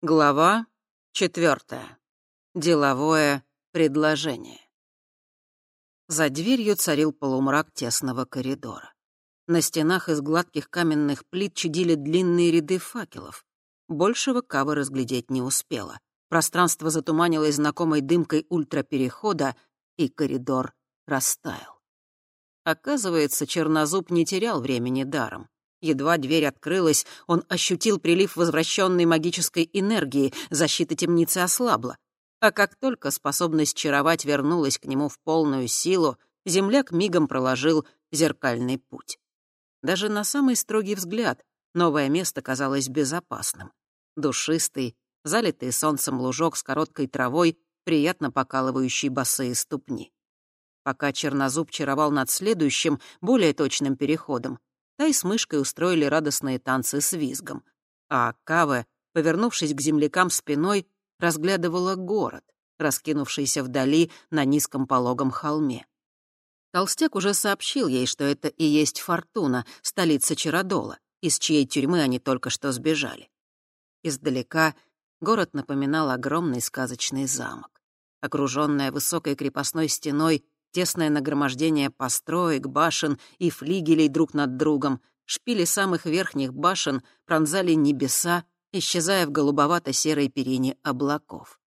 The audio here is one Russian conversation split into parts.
Глава четвертая. Деловое предложение. За дверью царил полумрак тесного коридора. На стенах из гладких каменных плит чадили длинные ряды факелов. Большего Кава разглядеть не успела. Пространство затуманилось знакомой дымкой ультраперехода, и коридор растаял. Оказывается, Чернозуб не терял времени даром. Едва дверь открылась, он ощутил прилив возвращенной магической энергии, защита темницы ослабла. А как только способность чаровать вернулась к нему в полную силу, земляк мигом проложил зеркальный путь. Даже на самый строгий взгляд новое место казалось безопасным. Душистый, залитый солнцем лужок с короткой травой, приятно покалывающий босые ступни. Пока Чернозуб чаровал над следующим, более точным переходом, Тай с мышкой устроили радостные танцы с визгом. А Каве, повернувшись к землякам спиной, разглядывала город, раскинувшийся вдали на низком пологом холме. Толстяк уже сообщил ей, что это и есть Фортуна, столица Чародола, из чьей тюрьмы они только что сбежали. Издалека город напоминал огромный сказочный замок. Окруженная высокой крепостной стеной, тесное нагромождение построек, башен и флигелей друг над другом, шпили самых верхних башен пронзали небеса, исчезая в голубовато-серой перине облаков.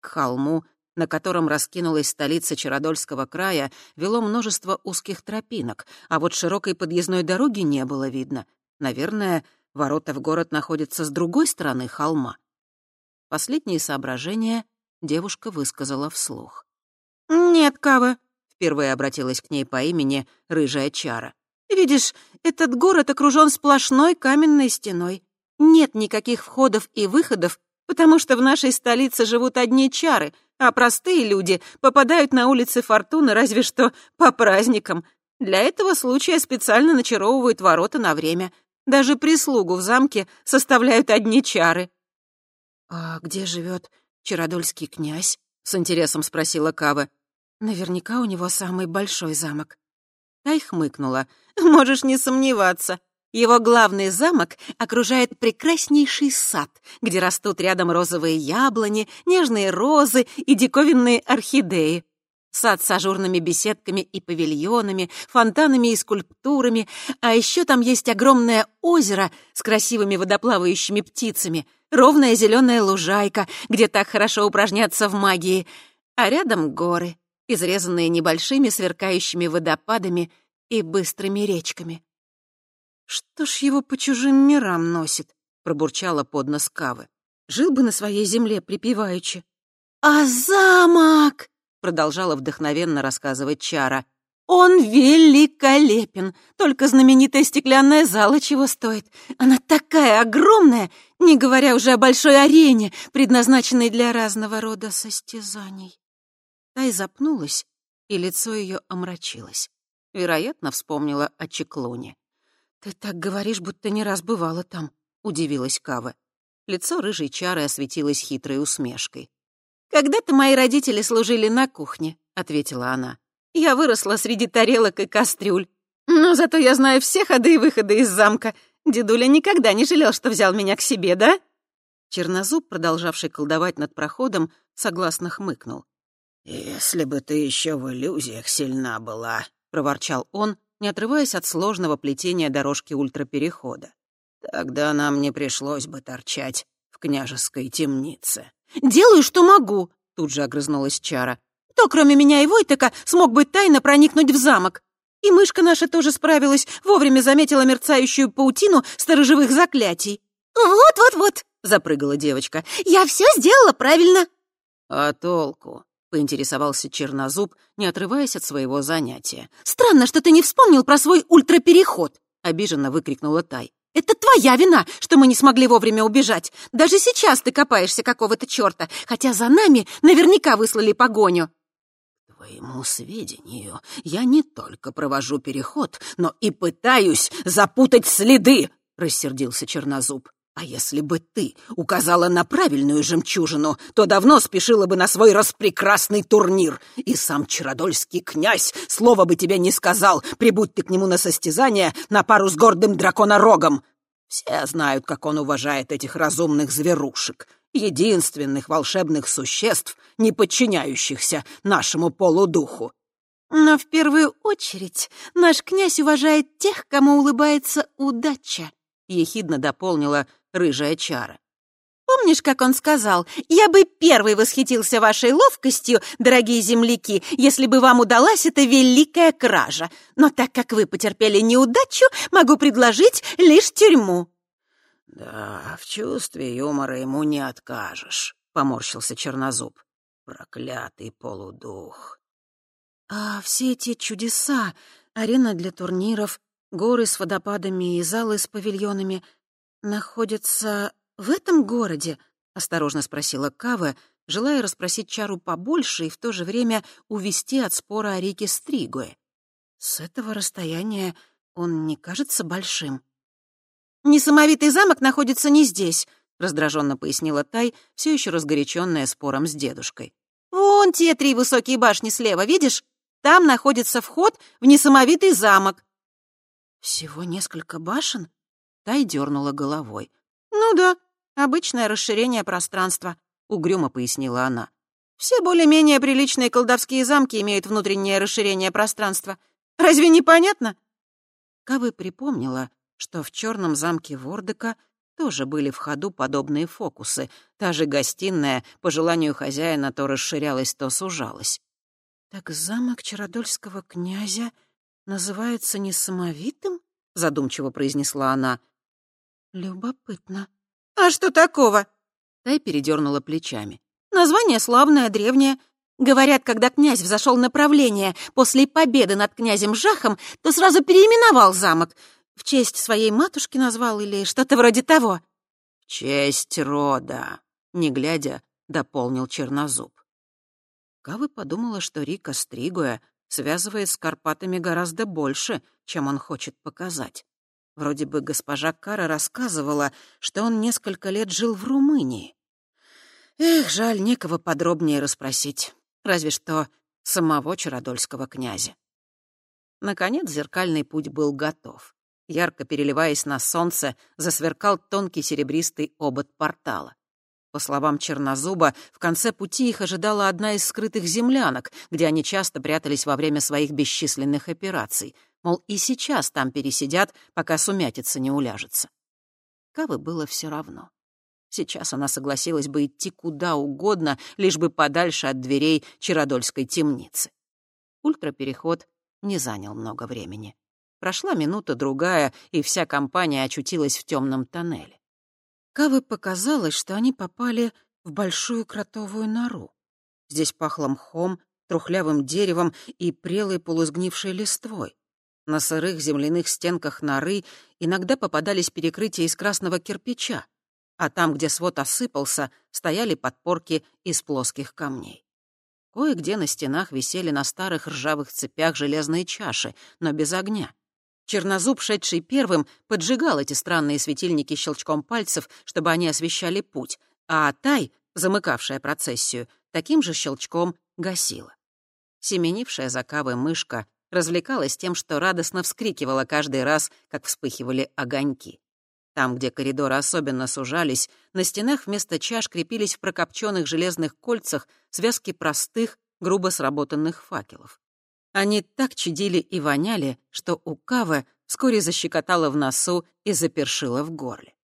К холму, на котором раскинулась столица Чародольского края, вело множество узких тропинок, а вот широкой подъездной дороги не было видно. Наверное, ворота в город находятся с другой стороны холма. Последние соображения девушка высказала вслух. «Нет, Кава, Впервые обратилась к ней по имени Рыжая Чара. «Видишь, этот город окружен сплошной каменной стеной. Нет никаких входов и выходов, потому что в нашей столице живут одни чары, а простые люди попадают на улицы Фортуны разве что по праздникам. Для этого случая специально начаровывают ворота на время. Даже прислугу в замке составляют одни чары». «А где живет Чародольский князь?» — с интересом спросила Кава. Наверняка у него самый большой замок. Тай хмыкнула. Можешь не сомневаться. Его главный замок окружает прекраснейший сад, где растут рядом розовые яблони, нежные розы и диковинные орхидеи. Сад с ажурными беседками и павильонами, фонтанами и скульптурами, а еще там есть огромное озеро с красивыми водоплавающими птицами, ровная зеленая лужайка, где так хорошо упражняться в магии, а рядом горы изрезанные небольшими сверкающими водопадами и быстрыми речками. «Что ж его по чужим мирам носит?» — пробурчала под нос Кавы. «Жил бы на своей земле припеваючи». «А замок!» — продолжала вдохновенно рассказывать Чара. «Он великолепен! Только знаменитая стеклянная зала чего стоит. Она такая огромная, не говоря уже о большой арене, предназначенной для разного рода состязаний». Тай запнулась, и лицо ее омрачилось. Вероятно, вспомнила о Чеклуне. «Ты так говоришь, будто не раз бывала там», — удивилась Кава. Лицо рыжей чары осветилось хитрой усмешкой. «Когда-то мои родители служили на кухне», — ответила она. «Я выросла среди тарелок и кастрюль. Но зато я знаю все ходы и выходы из замка. Дедуля никогда не жалел, что взял меня к себе, да?» Чернозуб, продолжавший колдовать над проходом, согласно хмыкнул. «Если бы ты еще в иллюзиях сильна была», — проворчал он, не отрываясь от сложного плетения дорожки ультраперехода. «Тогда нам не пришлось бы торчать в княжеской темнице». «Делаю, что могу», — тут же огрызнулась Чара. «Кто, кроме меня и Войтека, смог бы тайно проникнуть в замок? И мышка наша тоже справилась, вовремя заметила мерцающую паутину сторожевых заклятий». «Вот-вот-вот», — запрыгала девочка, — «я все сделала правильно». «А толку?» — поинтересовался Чернозуб, не отрываясь от своего занятия. «Странно, что ты не вспомнил про свой ультрапереход!» — обиженно выкрикнула Тай. «Это твоя вина, что мы не смогли вовремя убежать. Даже сейчас ты копаешься какого-то черта, хотя за нами наверняка выслали погоню». «Твоему сведению, я не только провожу переход, но и пытаюсь запутать следы!» — рассердился Чернозуб. А если бы ты указала на правильную жемчужину, то давно спешила бы на свой распрекрасный турнир, и сам Чародольский князь слова бы тебе не сказал, прибудь ты к нему на состязание на пару с гордым драконорогом. Все знают, как он уважает этих разумных зверушек. единственных волшебных существ, не подчиняющихся нашему полудуху. Но в первую очередь наш князь уважает тех, кому улыбается удача, ехидно дополнила рыжая чара. Помнишь, как он сказал, «Я бы первый восхитился вашей ловкостью, дорогие земляки, если бы вам удалась эта великая кража. Но так как вы потерпели неудачу, могу предложить лишь тюрьму». «Да, в чувстве юмора ему не откажешь», — поморщился Чернозуб. «Проклятый полудух». «А все эти чудеса, арена для турниров, горы с водопадами и залы с павильонами находятся в этом городе?» — осторожно спросила Кава, желая расспросить Чару побольше и в то же время увести от спора о реке Стригуэ. «С этого расстояния он не кажется большим». «Несамовитый замок находится не здесь», — раздраженно пояснила Тай, все еще разгоряченная спором с дедушкой. «Вон те три высокие башни слева, видишь? Там находится вход в несамовитый замок». «Всего несколько башен?» Тай дернула головой. «Ну да, Обычное расширение пространства», — угрюмо пояснила она. «Все более-менее приличные колдовские замки имеют внутреннее расширение пространства. Разве не понятно?» Кавы припомнила, что в черном замке Вордека тоже были в ходу подобные фокусы. Та же гостиная, по желанию хозяина, то расширялась, то сужалась. «Так замок Чародольского князя называется не самовитым?» — задумчиво произнесла она. «Любопытно». «А что такого?» Тай передернула плечами. «Название славное, древнее. Говорят, когда князь взошел на правление после победы над князем Жахом, то сразу переименовал замок. В честь своей матушки назвал или что-то вроде того». «В честь рода», — не глядя, дополнил Чернозуб. Кавы подумала, что Рика Стригуя связывает с Карпатами гораздо больше, чем он хочет показать. Вроде бы госпожа Кара рассказывала, что он несколько лет жил в Румынии. Эх, жаль, некого подробнее расспросить. Разве что самого Чародольского князя. Наконец зеркальный путь был готов. Ярко переливаясь на солнце, засверкал тонкий серебристый обод портала. По словам Чернозуба, в конце пути их ожидала одна из скрытых землянок, где они часто прятались во время своих бесчисленных операций — Мол, и сейчас там пересидят, пока сумятица не уляжется. Кавы было все равно. Сейчас она согласилась бы идти куда угодно, лишь бы подальше от дверей Чародольской темницы. Ультрапереход не занял много времени. Прошла минута-другая, и вся компания очутилась в темном тоннеле. Кавы показалось, что они попали в большую кротовую нору. Здесь пахло мхом, трухлявым деревом и прелой полусгнившей листвой. На сырых земляных стенках норы иногда попадались перекрытия из красного кирпича, а там, где свод осыпался, стояли подпорки из плоских камней. Кое-где на стенах висели на старых ржавых цепях железные чаши, но без огня. Чернозуб, шедший первым, поджигал эти странные светильники щелчком пальцев, чтобы они освещали путь, а Тай, замыкавшая процессию, таким же щелчком гасила. Семенившая за кавой мышка развлекалась тем, что радостно вскрикивала каждый раз, как вспыхивали огоньки. Там, где коридоры особенно сужались, на стенах вместо чаш крепились в прокопченных железных кольцах связки простых, грубо сработанных факелов. Они так чадили и воняли, что у Кавы вскоре защекотало в носу и запершило в горле.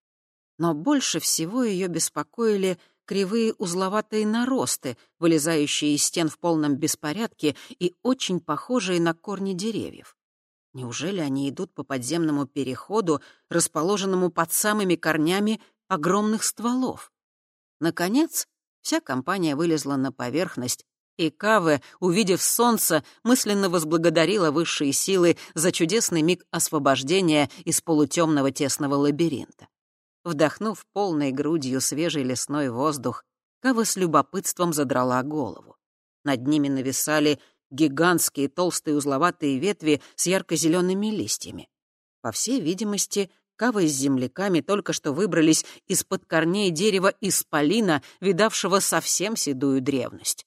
Но больше всего ее беспокоили кривые узловатые наросты, вылезающие из стен в полном беспорядке и очень похожие на корни деревьев. Неужели они идут по подземному переходу, расположенному под самыми корнями огромных стволов? Наконец, вся компания вылезла на поверхность, и Каве, увидев солнце, мысленно возблагодарила высшие силы за чудесный миг освобождения из полутемного тесного лабиринта. Вдохнув полной грудью свежий лесной воздух, Кава с любопытством задрала голову. Над ними нависали гигантские толстые узловатые ветви с ярко-зелеными листьями. По всей видимости, Кава с земляками только что выбрались из-под корней дерева исполина, видавшего совсем седую древность.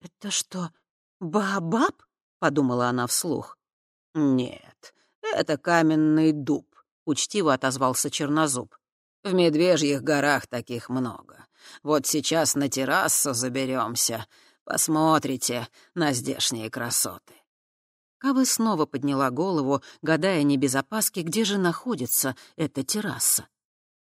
«Это что, баобаб?» — подумала она вслух. «Нет, это каменный дуб», — учтиво отозвался Чернозуб. В Медвежьих горах таких много. Вот сейчас на террасу заберемся. Посмотрите на здешние красоты». Кавы снова подняла голову, гадая не без опаски, где же находится эта терраса.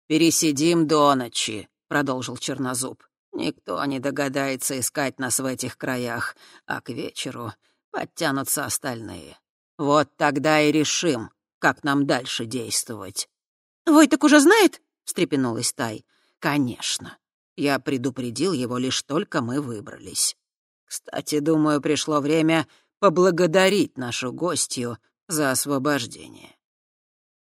«Пересидим до ночи», — продолжил Чернозуб. «Никто не догадается искать нас в этих краях, а к вечеру подтянутся остальные. Вот тогда и решим, как нам дальше действовать». «Войток уже знает?» — встрепенулась Тай. «Конечно. Я предупредил его, лишь только мы выбрались. Кстати, думаю, пришло время поблагодарить нашу гостью за освобождение».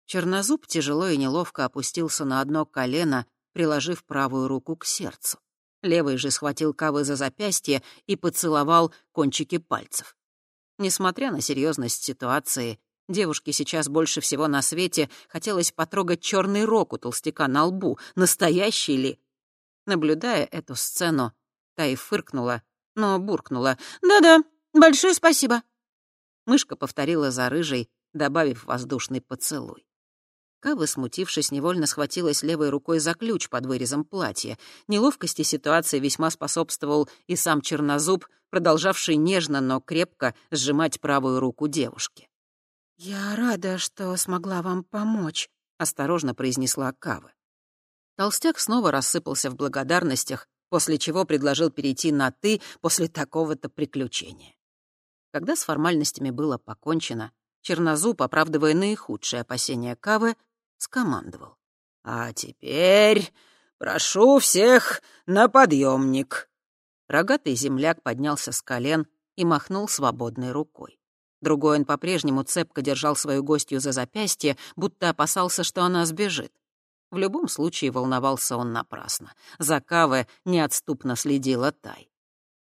Чернозуб тяжело и неловко опустился на одно колено, приложив правую руку к сердцу. Левый же схватил Кавы за запястье и поцеловал кончики пальцев. Несмотря на серьезность ситуации, девушке сейчас больше всего на свете хотелось потрогать черный рог у толстяка на лбу, настоящий ли. Наблюдая эту сцену, Тай фыркнула, но буркнула. «Да-да, большое спасибо». Мышка повторила за рыжей, добавив воздушный поцелуй. Кава, смутившись, невольно схватилась левой рукой за ключ под вырезом платья. Неловкости ситуации весьма способствовал и сам Чернозуб, продолжавший нежно, но крепко сжимать правую руку девушки. «Я рада, что смогла вам помочь», — осторожно произнесла Кава. Толстяк снова рассыпался в благодарностях, после чего предложил перейти на «ты» после такого-то приключения. Когда с формальностями было покончено, Чернозуб, оправдывая наихудшие опасения Кавы, скомандовал. «А теперь прошу всех на подъемник». Рогатый земляк поднялся с колен и махнул свободной рукой. Другой он по-прежнему цепко держал свою гостью за запястье, будто опасался, что она сбежит. В любом случае волновался он напрасно. За Каве неотступно следила Тай.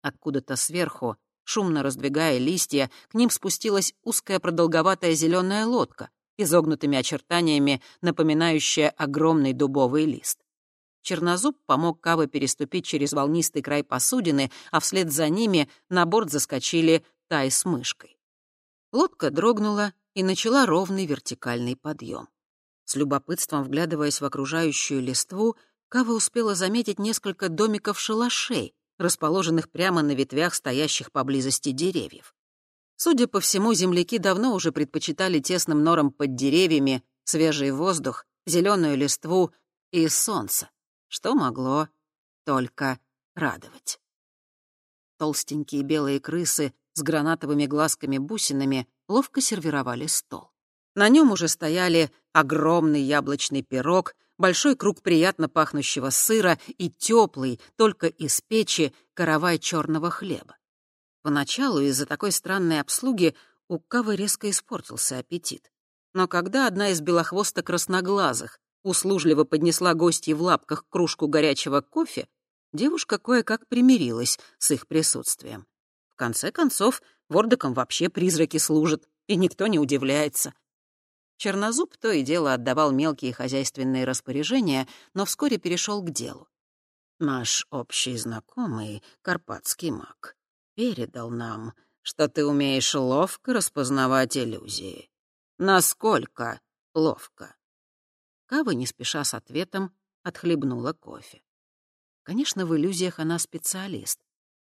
Откуда-то сверху, шумно раздвигая листья, к ним спустилась узкая продолговатая зеленая лодка, изогнутыми очертаниями, напоминающая огромный дубовый лист. Чернозуб помог Каве переступить через волнистый край посудины, а вслед за ними на борт заскочили Тай с мышкой. Лодка дрогнула и начала ровный вертикальный подъем. С любопытством вглядываясь в окружающую листву, Кава успела заметить несколько домиков-шалашей, расположенных прямо на ветвях стоящих поблизости деревьев. Судя по всему, земляки давно уже предпочитали тесным норам под деревьями свежий воздух, зеленую листву и солнце, что могло только радовать. Толстенькие белые крысы с гранатовыми глазками-бусинами ловко сервировали стол. На нем уже стояли огромный яблочный пирог, большой круг приятно пахнущего сыра и теплый, только из печи, каравай черного хлеба. Поначалу из-за такой странной обслуги у Кавы резко испортился аппетит. Но когда одна из белохвосток красноглазых услужливо поднесла гостье в лапках кружку горячего кофе, девушка кое-как примирилась с их присутствием. Конце концов, вордокам вообще призраки служат, и никто не удивляется. Чернозуб то и дело отдавал мелкие хозяйственные распоряжения, но вскоре перешел к делу. «Наш общий знакомый, карпатский маг, передал нам, что ты умеешь ловко распознавать иллюзии. Насколько ловко?» Кава, не спеша с ответом, отхлебнула кофе. Конечно, в иллюзиях она специалист.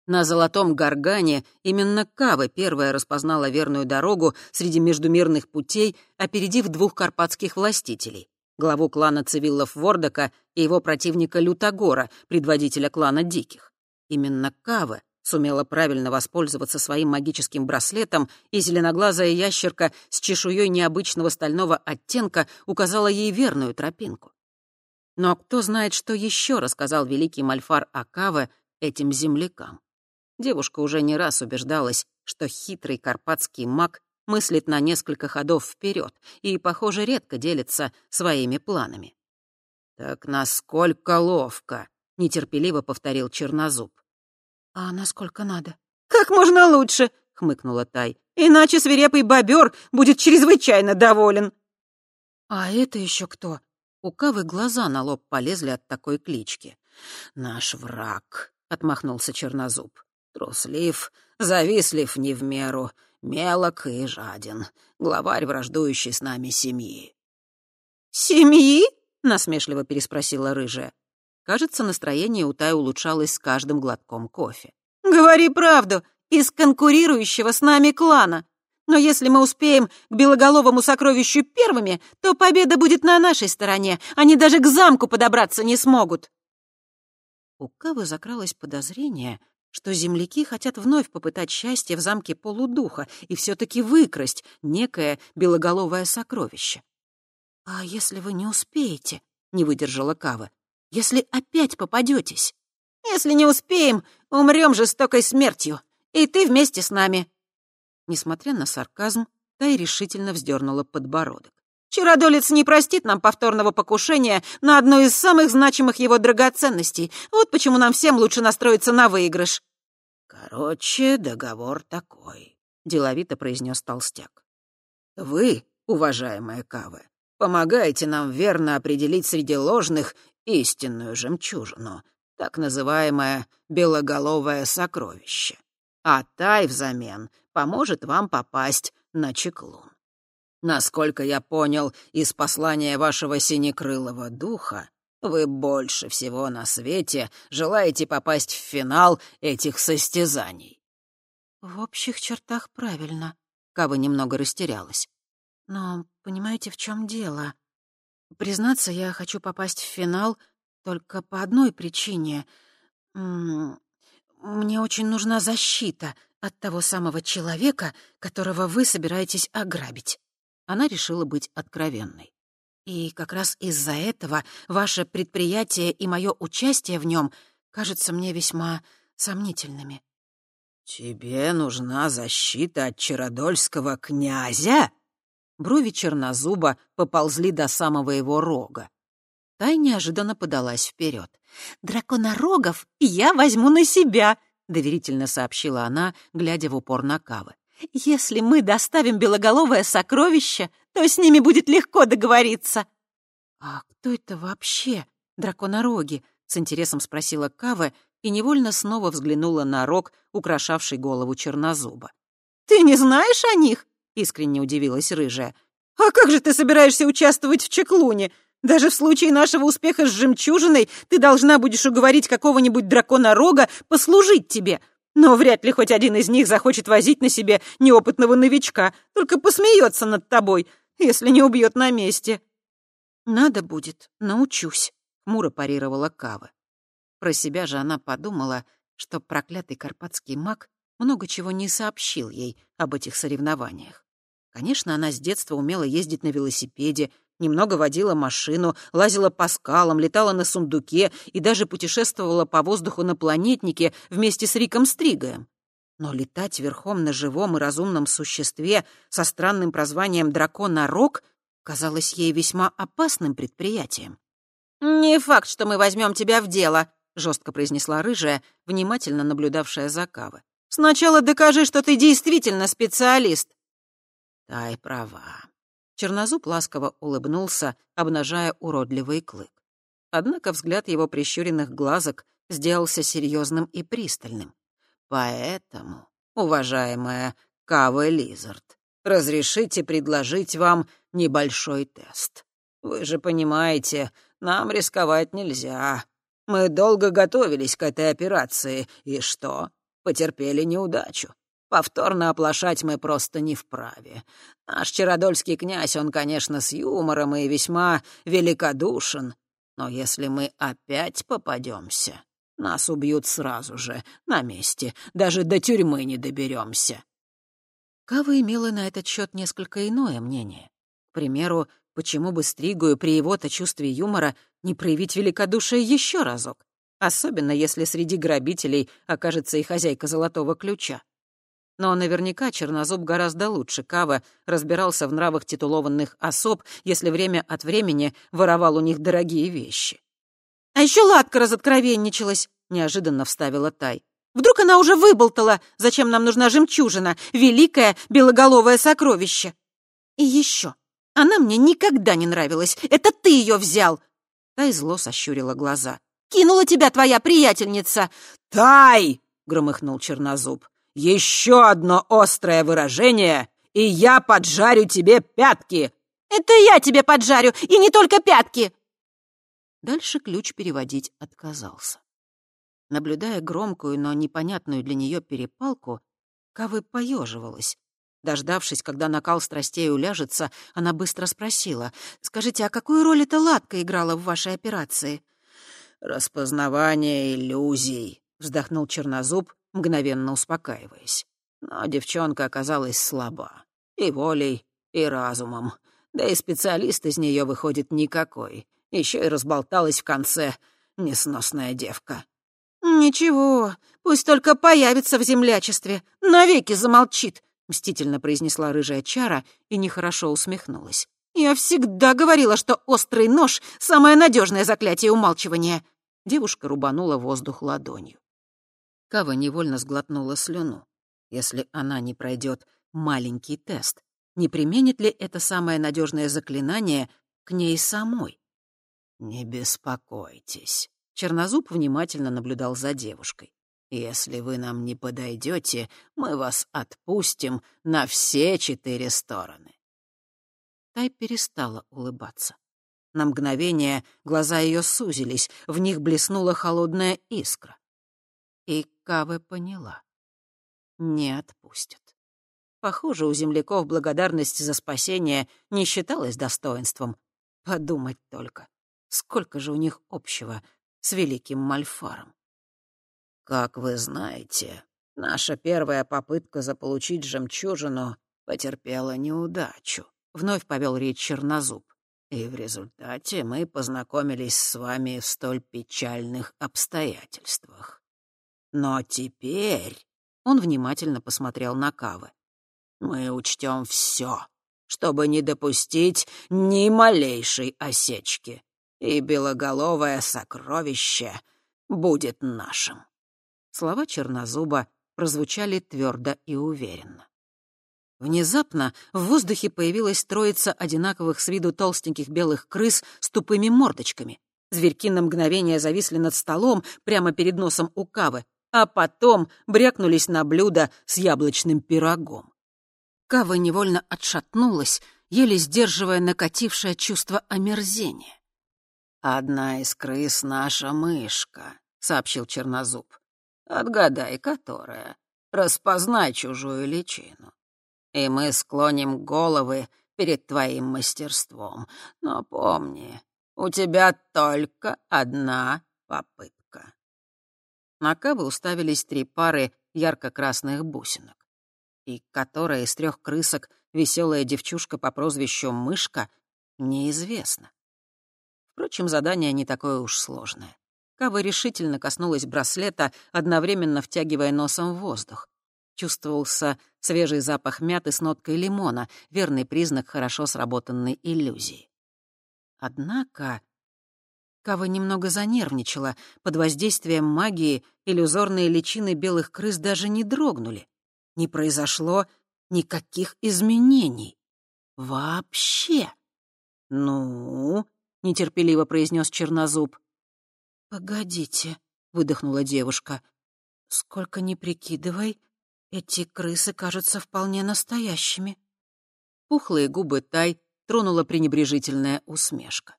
На золотом горгане именно Кава первая распознала верную дорогу среди междумирных путей, опередив двух карпатских властителей — главу клана Цивиллов Вордока и его противника Лютогора, предводителя клана Диких. Именно Кава сумела правильно воспользоваться своим магическим браслетом, и зеленоглазая ящерка с чешуей необычного стального оттенка указала ей верную тропинку. Но кто знает, что еще рассказал великий Мальфар Акаве этим землякам? Девушка уже не раз убеждалась, что хитрый карпатский маг мыслит на несколько ходов вперед и, похоже, редко делится своими планами. «Так насколько ловко!» — нетерпеливо повторил Чернозуб. «А насколько надо?» «Как можно лучше!» — хмыкнула Тай. «Иначе свирепый бобер будет чрезвычайно доволен!» «А это еще кто?» У Кавы глаза на лоб полезли от такой клички. «Наш враг», — отмахнулся Чернозуб. Труслив, завистлив не в меру, мелок и жаден. Главарь враждующий с нами семьи. «Семьи?» — насмешливо переспросила рыжая. Кажется, настроение у Тай улучшалось с каждым глотком кофе. «Говори правду, из конкурирующего с нами клана. Но если мы успеем к белоголовому сокровищу первыми, то победа будет на нашей стороне. Они даже к замку подобраться не смогут». У Кавы закралось подозрение, что земляки хотят вновь попытать счастье в замке полудуха и все-таки выкрасть некое белоголовое сокровище. «А если вы не успеете?» — не выдержала Кава. «Если опять попадетесь?» «Если не успеем, умрем жестокой смертью, и ты вместе с нами». Несмотря на сарказм, Тай решительно вздернула подбородок. Чародолец не простит нам повторного покушения на одну из самых значимых его драгоценностей. Вот почему нам всем лучше настроиться на выигрыш». «Короче, договор такой», — деловито произнес толстяк. «Вы, уважаемая Кавы, помогаете нам верно определить среди ложных истинную жемчужину, так называемое белоголовое сокровище. А Тай взамен поможет вам попасть на чеклун. Насколько я понял из послания вашего синекрылого духа, вы больше всего на свете желаете попасть в финал этих состязаний. В общих чертах правильно. Кава немного растерялась. Но понимаете, в чем дело? Признаться, я хочу попасть в финал только по одной причине. Мне очень нужна защита от того самого человека, которого вы собираетесь ограбить. Она решила быть откровенной. И как раз из-за этого ваше предприятие и мое участие в нем кажутся мне весьма сомнительными. «Тебе нужна защита от Чародольского князя?» Брови чернозуба поползли до самого его рога. Тай неожиданно подалась вперед. «Драконорогов я возьму на себя», — доверительно сообщила она, глядя в упор на Кавы. Если мы доставим белоголовое сокровище, то с ними будет легко договориться». «А кто это вообще, драконороги?» — с интересом спросила Кава и невольно снова взглянула на рог, украшавший голову чернозуба. «Ты не знаешь о них?» — искренне удивилась рыжая. «А как же ты собираешься участвовать в чеклуне? Даже в случае нашего успеха с жемчужиной ты должна будешь уговорить какого-нибудь дракона-рога послужить тебе. Но вряд ли хоть один из них захочет возить на себе неопытного новичка, только посмеется над тобой, если не убьет на месте. «Надо будет, научусь», — хмуро парировала Кава. Про себя же она подумала, что проклятый карпатский маг много чего не сообщил ей об этих соревнованиях. Конечно, она с детства умела ездить на велосипеде, Немного водила машину, лазила по скалам, летала на сундуке и даже путешествовала по воздуху на планетнике вместе с Риком Стригаем. Но летать верхом на живом и разумном существе со странным прозванием «дракона-рог» казалось ей весьма опасным предприятием. «Не факт, что мы возьмем тебя в дело», — жестко произнесла рыжая, внимательно наблюдавшая за Кавы. «Сначала докажи, что ты действительно специалист». «Тай права», Чернозуб ласково улыбнулся, обнажая уродливый клык. Однако взгляд его прищуренных глазок сделался серьезным и пристальным. «Поэтому, уважаемая Кава Лизард, разрешите предложить вам небольшой тест. Вы же понимаете, нам рисковать нельзя. Мы долго готовились к этой операции, и что? Потерпели неудачу. Повторно оплошать мы просто не вправе. Наш Чародольский князь, он, конечно, с юмором и весьма великодушен, но если мы опять попадемся, нас убьют сразу же, на месте, даже до тюрьмы не доберемся. Кава имела на этот счет несколько иное мнение. К примеру, почему бы Стригую при его-то чувстве юмора не проявить великодушие еще разок, особенно если среди грабителей окажется и хозяйка золотого ключа. Но наверняка Чернозуб гораздо лучше Кава разбирался в нравах титулованных особ, если время от времени воровал у них дорогие вещи. «А еще Ладка разоткровенничалась», — неожиданно вставила Тай. «Вдруг она уже выболтала, зачем нам нужна жемчужина, великое белоголовое сокровище? И еще, она мне никогда не нравилась, это ты ее взял!» Тай зло сощурила глаза. «Кинула тебя твоя приятельница!» «Тай!» — громыхнул Чернозуб. Еще одно острое выражение, и я поджарю тебе пятки!» «Это я тебе поджарю, и не только пятки!» Дальше ключ переводить отказался. Наблюдая громкую, но непонятную для нее перепалку, Кавы поеживалась. Дождавшись, когда накал страстей уляжется, она быстро спросила, «Скажите, а какую роль эта латка играла в вашей операции?» «Распознавание иллюзий», — вздохнул Чернозуб, мгновенно успокаиваясь. Но девчонка оказалась слаба. И волей, и разумом. Да и специалист из нее выходит никакой. Еще и разболталась в конце несносная девка. «Ничего, пусть только появится в землячестве, навеки замолчит», — мстительно произнесла рыжая чара и нехорошо усмехнулась. «Я всегда говорила, что острый нож — самое надежное заклятие умалчивания». Девушка рубанула воздух ладонью. Кава невольно сглотнула слюну. Если она не пройдет маленький тест, не применит ли это самое надежное заклинание к ней самой? «Не беспокойтесь», Чернозуб внимательно наблюдал за девушкой. «Если вы нам не подойдете, мы вас отпустим на все четыре стороны». Тай перестала улыбаться. На мгновение глаза ее сузились, в них блеснула холодная искра. И Каве поняла. Не отпустят. Похоже, у земляков благодарность за спасение не считалась достоинством. Подумать только, сколько же у них общего — с великим Мальфаром. «Как вы знаете, наша первая попытка заполучить жемчужину потерпела неудачу», — вновь повел речь Чернозуб. «И в результате мы познакомились с вами в столь печальных обстоятельствах. Но теперь...» — он внимательно посмотрел на Кавы. «Мы учтем все, чтобы не допустить ни малейшей осечки и белоголовое сокровище будет нашим». Слова Чернозуба прозвучали твердо и уверенно. Внезапно в воздухе появилась троица одинаковых с виду толстеньких белых крыс с тупыми мордочками. Зверьки на мгновение зависли над столом прямо перед носом у Кавы, а потом брякнулись на блюдо с яблочным пирогом. Кава невольно отшатнулась, еле сдерживая накатившее чувство омерзения. «Одна из крыс — наша мышка», — сообщил Чернозуб. «Отгадай, которая. Распознай чужую личину. И мы склоним головы перед твоим мастерством. Но помни, у тебя только одна попытка». На Кавы уставились три пары ярко-красных бусинок. И которая из трех крысок веселая девчушка по прозвищу Мышка, неизвестно. Впрочем, задание не такое уж сложное. Кава решительно коснулась браслета, одновременно втягивая носом в воздух. Чувствовался свежий запах мяты с ноткой лимона, верный признак хорошо сработанной иллюзии. Однако Кава немного занервничала. Под воздействием магии иллюзорные личины белых крыс даже не дрогнули. Не произошло никаких изменений. Вообще. Ну, — нетерпеливо произнес Чернозуб. «Погодите», — выдохнула девушка. «Сколько ни прикидывай, эти крысы кажутся вполне настоящими». Пухлые губы Тай тронула пренебрежительная усмешка.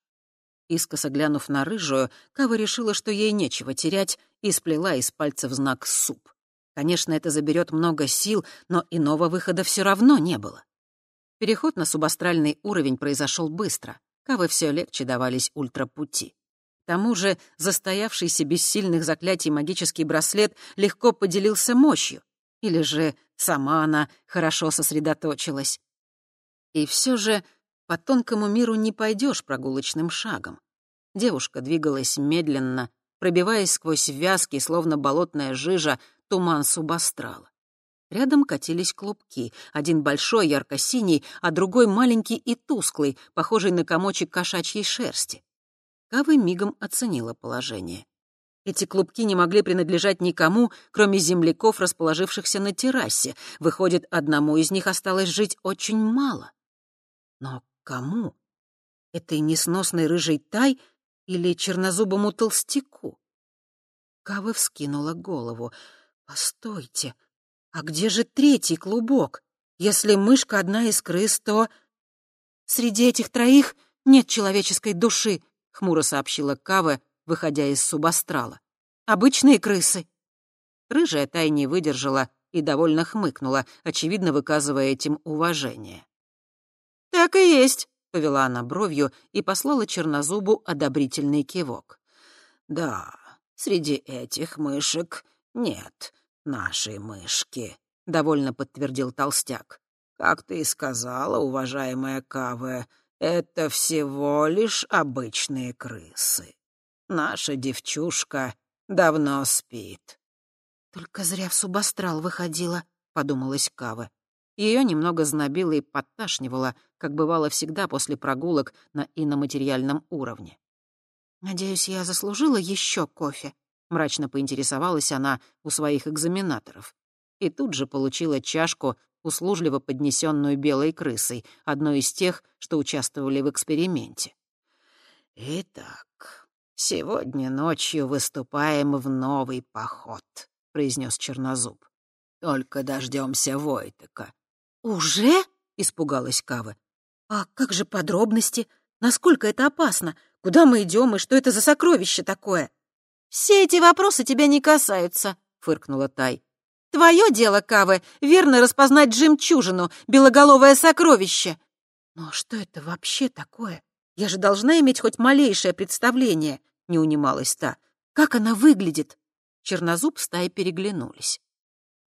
Искоса глянув на рыжую, Кава решила, что ей нечего терять, и сплела из пальцев знак «суп». Конечно, это заберет много сил, но иного выхода все равно не было. Переход на субастральный уровень произошел быстро. Кавы все легче давались ультрапути. К тому же застоявшийся без сильных заклятий магический браслет легко поделился мощью. Или же сама она хорошо сосредоточилась. И все же по тонкому миру не пойдешь прогулочным шагом. Девушка двигалась медленно, пробиваясь сквозь вязкий, словно болотная жижа, туман субастрала. Рядом катились клубки, один большой, ярко-синий, а другой маленький и тусклый, похожий на комочек кошачьей шерсти. Кавы мигом оценила положение. Эти клубки не могли принадлежать никому, кроме земляков, расположившихся на террасе. Выходит, одному из них осталось жить очень мало. Но кому? Этой несносной рыжей тай или чернозубому толстяку? Кавы вскинула голову. «Постойте!» А где же третий клубок? Если мышка одна из крыс, то... Среди этих троих нет человеческой души, — хмуро сообщила Каве, выходя из субастрала. «Обычные крысы». Рыжая тай не выдержала и довольно хмыкнула, очевидно выказывая этим уважение. «Так и есть», — повела она бровью и послала чернозубу одобрительный кивок. «Да, среди этих мышек нет нашей мышки», — довольно подтвердил толстяк. «Как ты и сказала, уважаемая Каве, это всего лишь обычные крысы. Наша девчушка давно спит». «Только зря в субастрал выходила», — подумалась Кава. Ее немного знобило и подташнивало, как бывало всегда после прогулок на иноматериальном уровне. «Надеюсь, я заслужила еще кофе?» — мрачно поинтересовалась она у своих экзаменаторов. И тут же получила чашку, услужливо поднесенную белой крысой, одной из тех, что участвовали в эксперименте. «Итак, сегодня ночью выступаем в новый поход», — произнес Чернозуб. «Только дождемся Войтека». «Уже?» — испугалась Кава. «А как же подробности? Насколько это опасно? Куда мы идем и что это за сокровище такое?» «Все эти вопросы тебя не касаются», — фыркнула Тай. «Твое дело, Кавы, верно распознать жемчужину, белоголовое сокровище». «Но что это вообще такое? Я же должна иметь хоть малейшее представление», — не унималась та. «Как она выглядит?» Чернозуб с Тай переглянулись.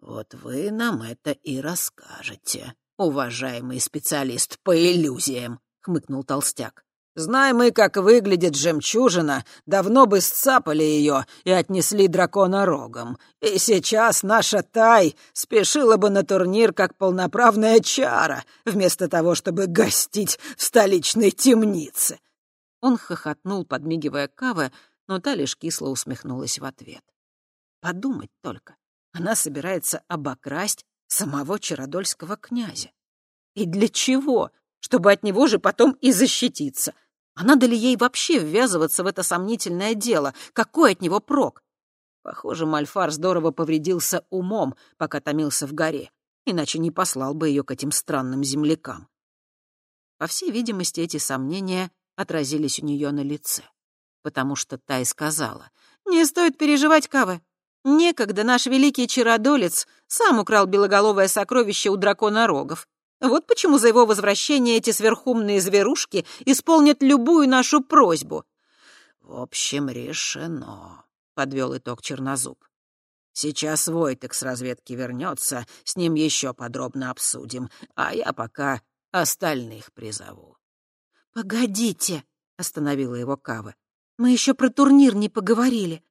«Вот вы нам это и расскажете, уважаемый специалист по иллюзиям», — хмыкнул толстяк. «Знаем мы, как выглядит жемчужина, давно бы сцапали ее и отнесли дракона рогом. И сейчас наша Тай спешила бы на турнир как полноправная чара, вместо того, чтобы гостить в столичной темнице». Он хохотнул, подмигивая Каве, но та лишь кисло усмехнулась в ответ. Подумать только. Она собирается обокрасть самого Чародольского князя. И для чего? Чтобы от него же потом и защититься. А надо ли ей вообще ввязываться в это сомнительное дело? Какой от него прок? Похоже, Мальфар здорово повредился умом, пока томился в горе, иначе не послал бы ее к этим странным землякам. По всей видимости, эти сомнения отразились у нее на лице, потому что Тай сказала, «Не стоит переживать, Кавы. Некогда наш великий чародолец сам украл белоголовое сокровище у дракона Рогов. Вот почему за его возвращение эти сверхумные зверушки исполнят любую нашу просьбу. В общем, решено, — подвел итог Чернозуб. Сейчас Войтек с разведки вернется, с ним еще подробно обсудим, а я пока остальных призову. «Погодите», — остановила его Кава. «Мы еще про турнир не поговорили.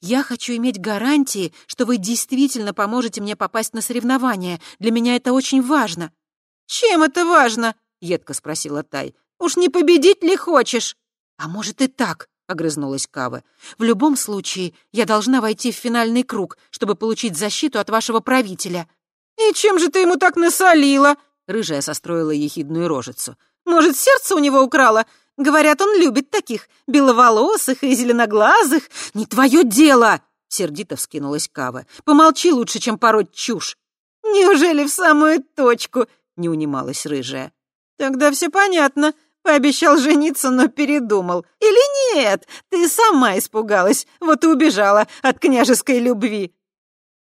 Я хочу иметь гарантии, что вы действительно поможете мне попасть на соревнования. Для меня это очень важно». «Чем это важно?» — едко спросила Тай. «Уж не победить ли хочешь?» «А может и так», — огрызнулась Кава. «В любом случае, я должна войти в финальный круг, чтобы получить защиту от вашего правителя». «И чем же ты ему так насолила?» — рыжая состроила ехидную рожицу. «Может, сердце у него украла? Говорят, он любит таких беловолосых и зеленоглазых. Не твое дело!» — сердито вскинулась Кава. «Помолчи лучше, чем пороть чушь». «Неужели в самую точку?» — не унималась рыжая. «Тогда все понятно. Пообещал жениться, но передумал. Или нет? Ты сама испугалась, вот и убежала от княжеской любви».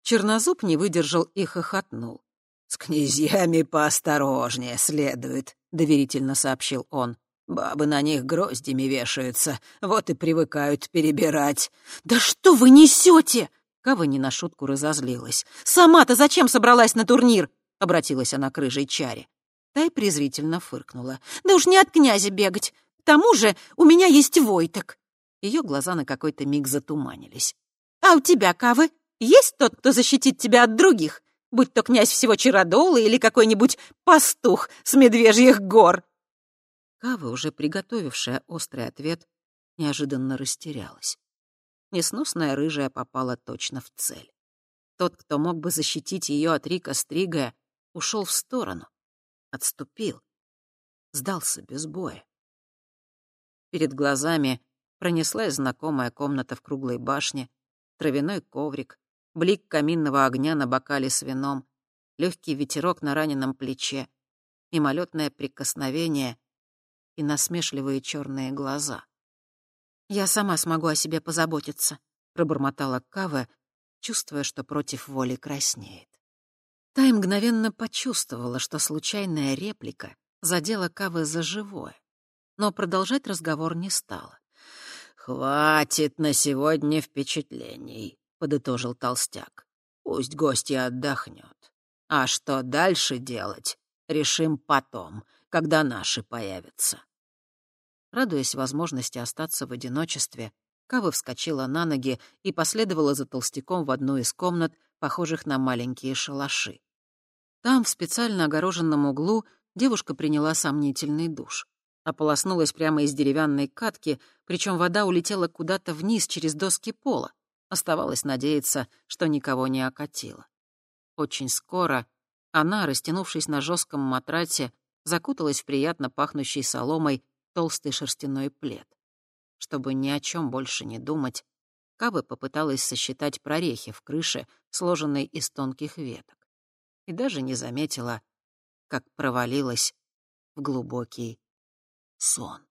Чернозуб не выдержал и хохотнул. «С князьями поосторожнее следует», — доверительно сообщил он. Бабы на них гроздями вешаются, вот и привыкают перебирать. «Да что вы несете?» Кава не на шутку разозлилась. «Сама-то зачем собралась на турнир?» — обратилась она к рыжей чаре. Тай презрительно фыркнула. «Да уж не от князя бегать. К тому же у меня есть Войток». Ее глаза на какой-то миг затуманились. «А у тебя, Кавы, есть тот, кто защитит тебя от других? Будь то князь всего Чародола или какой-нибудь пастух с медвежьих гор?» Кава, уже приготовившая острый ответ, неожиданно растерялась. Несносная рыжая попала точно в цель. Тот, кто мог бы защитить ее от Рика Стрига, ушел в сторону, отступил, сдался без боя. Перед глазами пронеслась знакомая комната в круглой башне, травяной коврик, блик каминного огня на бокале с вином, легкий ветерок на раненом плече, мимолетное прикосновение — и насмешливые черные глаза. «Я сама смогу о себе позаботиться», — пробормотала Кава, чувствуя, что против воли краснеет. Та мгновенно почувствовала, что случайная реплика задела Кавы за живое, но продолжать разговор не стала. «Хватит на сегодня впечатлений», — подытожил толстяк. «Пусть гостья отдохнет. А что дальше делать, решим потом, когда наши появятся». Радуясь возможности остаться в одиночестве, Кава вскочила на ноги и последовала за толстяком в одну из комнат, похожих на маленькие шалаши. Там, в специально огороженном углу, девушка приняла сомнительный душ. Ополоснулась прямо из деревянной катки, причем вода улетела куда-то вниз через доски пола. Оставалось надеяться, что никого не окатило. Очень скоро она, растянувшись на жестком матрате, закуталась в приятно пахнущий соломой толстый шерстяной плед. Чтобы ни о чем больше не думать, Каба попыталась сосчитать прорехи в крыше, сложенной из тонких веток, и даже не заметила, как провалилась в глубокий сон.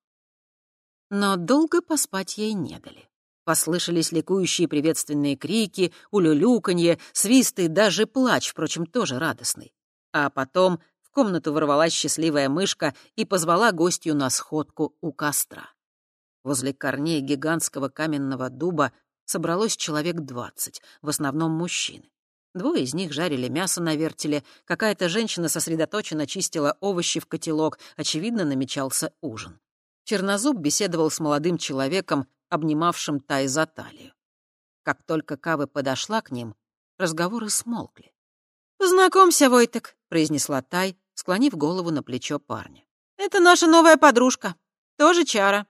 Но долго поспать ей не дали. Послышались ликующие приветственные крики, улюлюканье, свисты, даже плач, впрочем, тоже радостный. А потом в комнату ворвалась счастливая мышка и позвала гостью на сходку у костра. Возле корней гигантского каменного дуба собралось человек двадцать, в основном мужчины. Двое из них жарили мясо на вертеле, какая-то женщина сосредоточенно чистила овощи в котелок, очевидно, намечался ужин. Чернозуб беседовал с молодым человеком, обнимавшим Тай за талию. Как только Кавы подошла к ним, разговоры смолкли. «Познакомься, Войтек», — произнесла Тай, склонив голову на плечо парня. «Это наша новая подружка. Тоже Чара».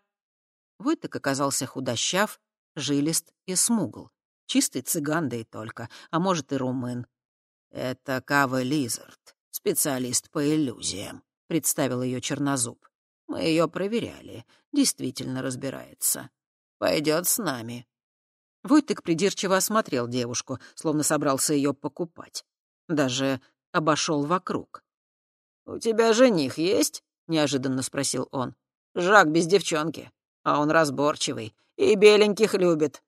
Войтек оказался худощав, жилист и смугл. Чистый цыган, да и только, а может и румын. «Это Кава Лизард, специалист по иллюзиям», — представил ее Чернозуб. «Мы ее проверяли, действительно разбирается. Пойдет с нами». Войтек придирчиво осмотрел девушку, словно собрался ее покупать. Даже обошел вокруг. «У тебя жених есть?» — неожиданно спросил он. «Жак без девчонки, а он разборчивый и беленьких любит».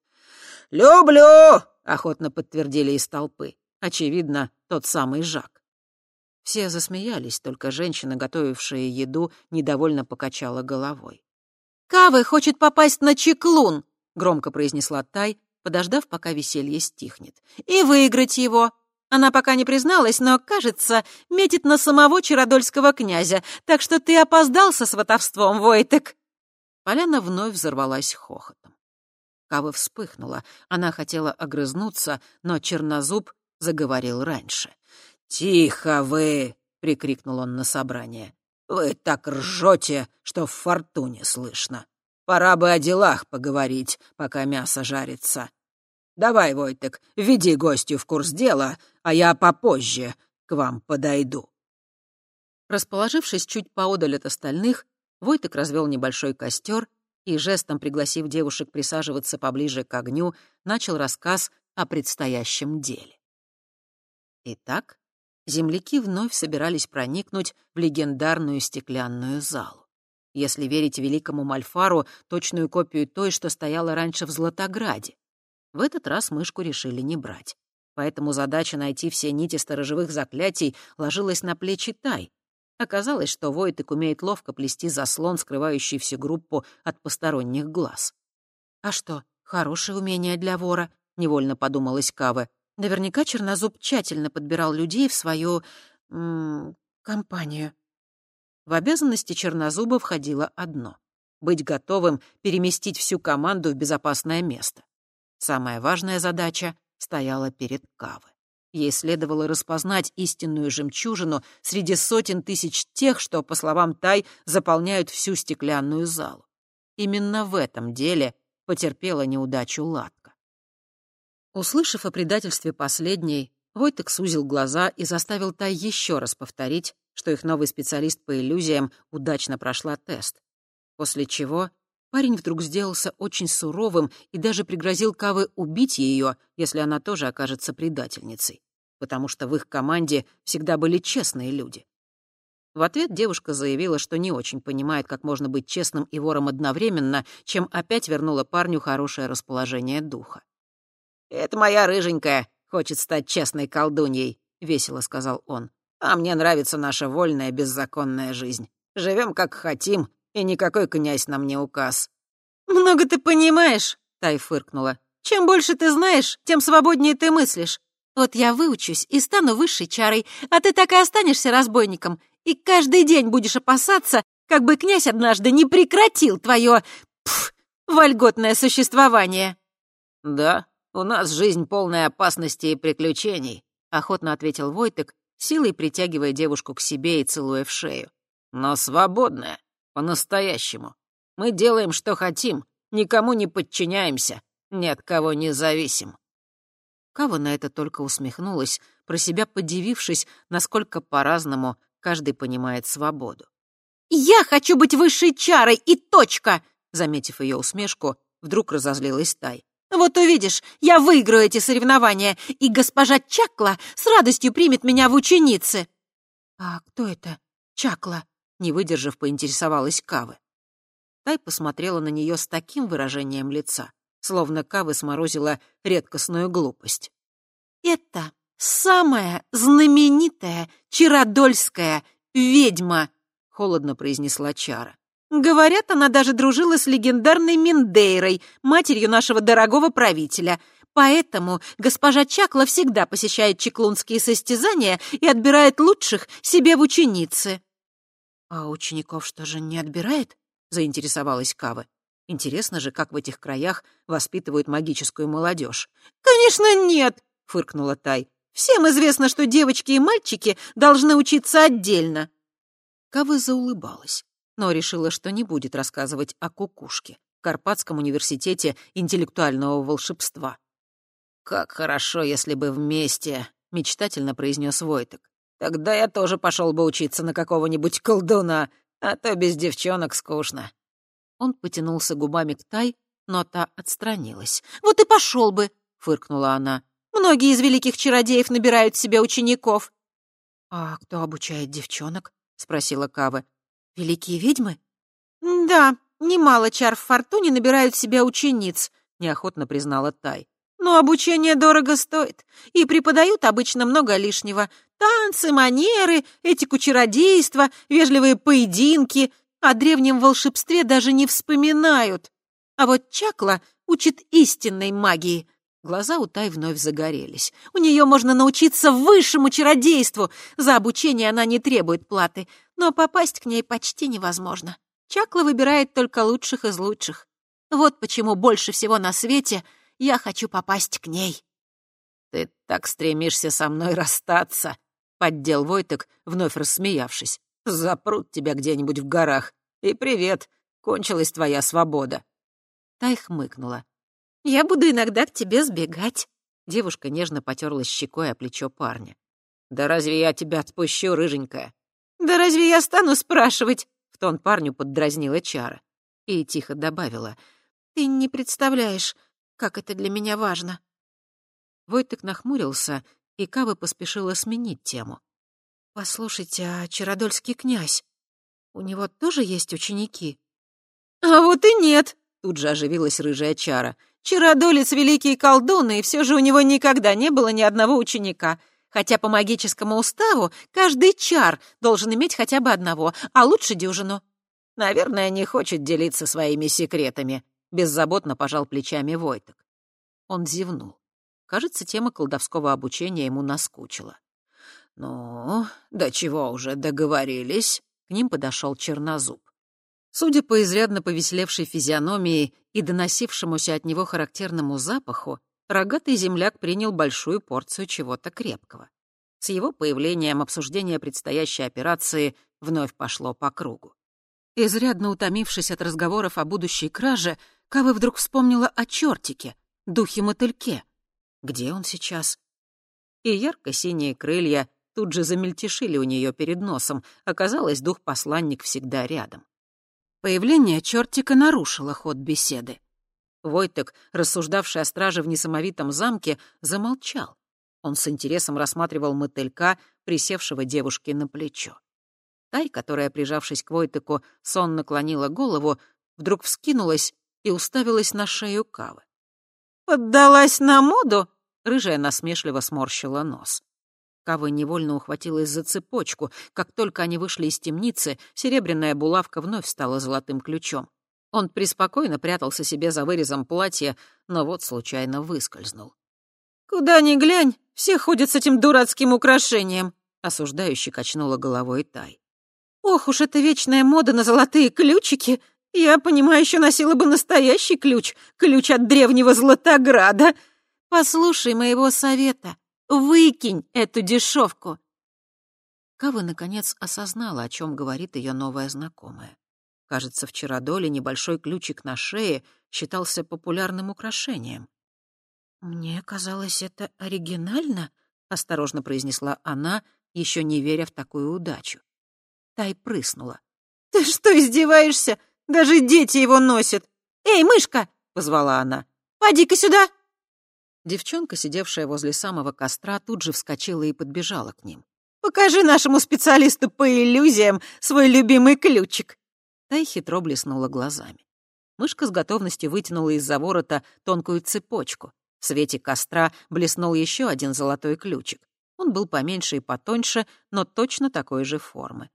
«Люблю!» — охотно подтвердили из толпы. Очевидно, тот самый Жак. Все засмеялись, только женщина, готовившая еду, недовольно покачала головой. «Кавы хочет попасть на чеклун!» — громко произнесла Тай, подождав, пока веселье стихнет. «И выиграть его!» Она пока не призналась, но, кажется, метит на самого Чародольского князя, так что ты опоздал со сватовством, Войтек!» Поляна вновь взорвалась хохотом. Кава вспыхнула. Она хотела огрызнуться, но Чернозуб заговорил раньше. «Тихо вы!» — прикрикнул он на собрание. «Вы так ржете, что в фортуне слышно. Пора бы о делах поговорить, пока мясо жарится. Давай, Войтек, веди гостю в курс дела, а я попозже к вам подойду». Расположившись чуть поодаль от остальных, Войтек развел небольшой костер и, жестом пригласив девушек присаживаться поближе к огню, начал рассказ о предстоящем деле. Итак, земляки вновь собирались проникнуть в легендарную стеклянную залу. Если верить великому Мальфару, точную копию той, что стояла раньше в Златограде. В этот раз мышку решили не брать. Поэтому задача найти все нити сторожевых заклятий ложилась на плечи Тай. Оказалось, что Войтык умеет ловко плести заслон, скрывающий всю группу от посторонних глаз. «А что, хорошее умение для вора?» — невольно подумалась Каве. Наверняка Чернозуб тщательно подбирал людей в свою... М -м, компанию. В обязанности Чернозуба входило одно — быть готовым переместить всю команду в безопасное место. Самая важная задача стояла перед Кавой. Ей следовало распознать истинную жемчужину среди сотен тысяч тех, что, по словам Тай, заполняют всю стеклянную залу. Именно в этом деле потерпела неудачу Латка. Услышав о предательстве последней, Войтек сузил глаза и заставил Тай еще раз повторить, что их новый специалист по иллюзиям удачно прошла тест. После чего Парень вдруг сделался очень суровым и даже пригрозил Кавы убить ее, если она тоже окажется предательницей, потому что в их команде всегда были честные люди. В ответ девушка заявила, что не очень понимает, как можно быть честным и вором одновременно, чем опять вернула парню хорошее расположение духа. «Это моя рыженькая, хочет стать честной колдуньей», — весело сказал он. «А мне нравится наша вольная, беззаконная жизнь. Живем как хотим, и никакой князь нам не указ». «Много ты понимаешь», — Тай фыркнула. «Чем больше ты знаешь, тем свободнее ты мыслишь. Вот я выучусь и стану высшей чарой, а ты так и останешься разбойником, и каждый день будешь опасаться, как бы князь однажды не прекратил твое пф, вольготное существование». «Да, у нас жизнь полная опасностей и приключений», — охотно ответил Войтек, силой притягивая девушку к себе и целуя в шею. «Но свободная, по-настоящему. Мы делаем, что хотим, никому не подчиняемся, ни от кого не зависим». Кава на это только усмехнулась, про себя подивившись, насколько по-разному каждый понимает свободу. «Я хочу быть высшей чарой и точка!» Заметив ее усмешку, вдруг разозлилась Тай. «Вот увидишь, я выиграю эти соревнования, и госпожа Чакла с радостью примет меня в ученицы!» «А кто это, Чакла?» Не выдержав, поинтересовалась Кавы. Тай посмотрела на нее с таким выражением лица, словно Кавы сморозила редкостную глупость. «Это самая знаменитая чародольская ведьма», — холодно произнесла Чара. «Говорят, она даже дружила с легендарной Миндейрой, матерью нашего дорогого правителя. Поэтому госпожа Чакла всегда посещает чеклунские состязания и отбирает лучших себе в ученицы». «А учеников что же не отбирает?» — заинтересовалась Кава. Интересно же, как в этих краях воспитывают магическую молодежь. «Конечно, нет!» — фыркнула Тай. «Всем известно, что девочки и мальчики должны учиться отдельно». Кава заулыбалась, но решила, что не будет рассказывать о кукушке в Карпатском университете интеллектуального волшебства. «Как хорошо, если бы вместе», — мечтательно произнес Войтек. «Тогда я тоже пошел бы учиться на какого-нибудь колдуна, а то без девчонок скучно». Он потянулся губами к Тай, но та отстранилась. «Вот и пошел бы!» — фыркнула она. «Многие из великих чародеев набирают себе учеников». «А кто обучает девчонок?» — спросила Кава. «Великие ведьмы?» «Да, немало чар в фортуне набирают себе учениц», — неохотно признала Тай. «Но обучение дорого стоит, и преподают обычно много лишнего. Танцы, манеры, этику чародейства, вежливые поединки, о древнем волшебстве даже не вспоминают. А вот Чакла учит истинной магии. Глаза у Тай вновь загорелись. У нее можно научиться высшему чародейству. За обучение она не требует платы, но попасть к ней почти невозможно. Чакла выбирает только лучших из лучших. Вот почему больше всего на свете я хочу попасть к ней. «Ты так стремишься со мной расстаться», — поддел Войтек, вновь рассмеявшись. Запрут тебя где-нибудь в горах. И привет, кончилась твоя свобода». Тай хмыкнула. «Я буду иногда к тебе сбегать». Девушка нежно потерлась щекой о плечо парня. «Да разве я тебя отпущу, рыженькая?» «Да разве я стану спрашивать?» В тон парню поддразнила Чара. И тихо добавила. «Ты не представляешь, как это для меня важно». Войтек нахмурился, и Кава поспешила сменить тему. «Послушайте, а Чародольский князь, у него тоже есть ученики?» «А вот и нет!» — тут же оживилась рыжая чара. «Чародолец — великий колдун, и все же у него никогда не было ни одного ученика. Хотя по магическому уставу каждый чар должен иметь хотя бы одного, а лучше дюжину». «Наверное, не хочет делиться своими секретами», — беззаботно пожал плечами Войток. Он зевнул. Кажется, тема колдовского обучения ему наскучила. «Ну, до чего уже договорились?» К ним подошел Чернозуб. Судя по изрядно повеселевшей физиономии и доносившемуся от него характерному запаху, рогатый земляк принял большую порцию чего-то крепкого. С его появлением обсуждение предстоящей операции вновь пошло по кругу. Изрядно утомившись от разговоров о будущей краже, Кава вдруг вспомнила о чертике, духе-мотыльке. Где он сейчас? И ярко-синие крылья тут же замельтешили у нее перед носом. Оказалось, дух-посланник всегда рядом. Появление чертика нарушило ход беседы. Войтек, рассуждавший о страже в несамовитом замке, замолчал. Он с интересом рассматривал мотылька, присевшего девушке на плечо. Тай, которая, прижавшись к Войтыку, сон наклонила голову, вдруг вскинулась и уставилась на шею Кавы. «Поддалась на моду?» — рыжая насмешливо сморщила нос. Кава невольно ухватилась за цепочку. Как только они вышли из темницы, серебряная булавка вновь стала золотым ключом. Он преспокойно прятался себе за вырезом платья, но вот случайно выскользнул. «Куда ни глянь, все ходят с этим дурацким украшением», — осуждающе качнула головой Тай. «Ох уж эта вечная мода на золотые ключики! Я, понимаю, еще носила бы настоящий ключ, ключ от древнего Златограда. Послушай моего совета, выкинь эту дешевку». Кава, наконец, осознала, о чем говорит ее новая знакомая. Кажется, в Чародоле небольшой ключик на шее считался популярным украшением. «Мне казалось, это оригинально», — осторожно произнесла она, еще не веря в такую удачу. Тай прыснула. «Ты что, издеваешься? Даже дети его носят! Эй, мышка!» — позвала она. «Поди-ка сюда!» Девчонка, сидевшая возле самого костра, тут же вскочила и подбежала к ним. «Покажи нашему специалисту по иллюзиям свой любимый ключик!» Тай хитро блеснула глазами. Мышка с готовностью вытянула из-за ворота тонкую цепочку. В свете костра блеснул еще один золотой ключик. Он был поменьше и потоньше, но точно такой же формы.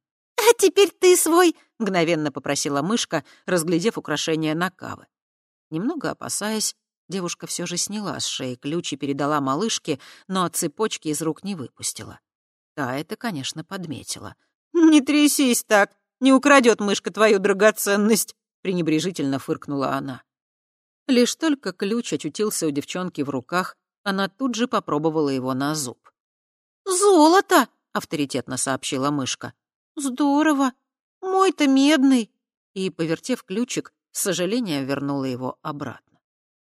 «А теперь ты свой!» — мгновенно попросила мышка, разглядев украшение на кавы. Немного опасаясь, девушка все же сняла с шеи ключ и передала малышке, но цепочки из рук не выпустила. Та это, конечно, подметила. «Не трясись так! Не украдет мышка твою драгоценность!» — пренебрежительно фыркнула она. Лишь только ключ очутился у девчонки в руках, она тут же попробовала его на зуб. «Золото!» — авторитетно сообщила мышка. «Здорово! Мой-то медный!» И, повертев ключик, с сожалением вернула его обратно.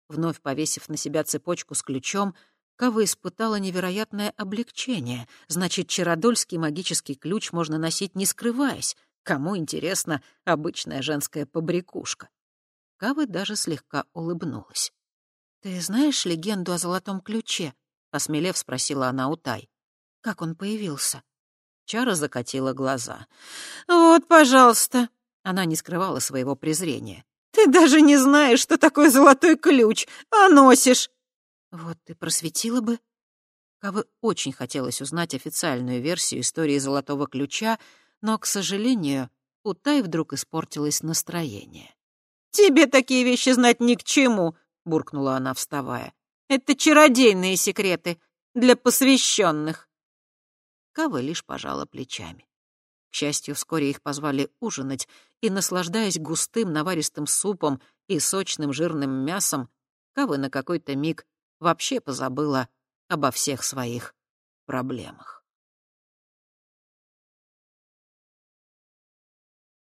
Вновь повесив на себя цепочку с ключом, Кава испытала невероятное облегчение. Значит, чародольский магический ключ можно носить, не скрываясь. Кому интересна обычная женская побрякушка? Кава даже слегка улыбнулась. «Ты знаешь легенду о золотом ключе?» — осмелев спросила она у Тай. «Как он появился?» Чара закатила глаза. «Вот, пожалуйста». Она не скрывала своего презрения. «Ты даже не знаешь, что такое золотой ключ, а носишь!» «Вот ты просветила бы». Кавы очень хотелось узнать официальную версию истории золотого ключа, но, к сожалению, у Тай вдруг испортилось настроение. «Тебе такие вещи знать ни к чему», — буркнула она, вставая. «Это чародейные секреты для посвященных». Кава лишь пожала плечами. К счастью, вскоре их позвали ужинать, и, наслаждаясь густым наваристым супом и сочным жирным мясом, Кава на какой-то миг вообще позабыла обо всех своих проблемах.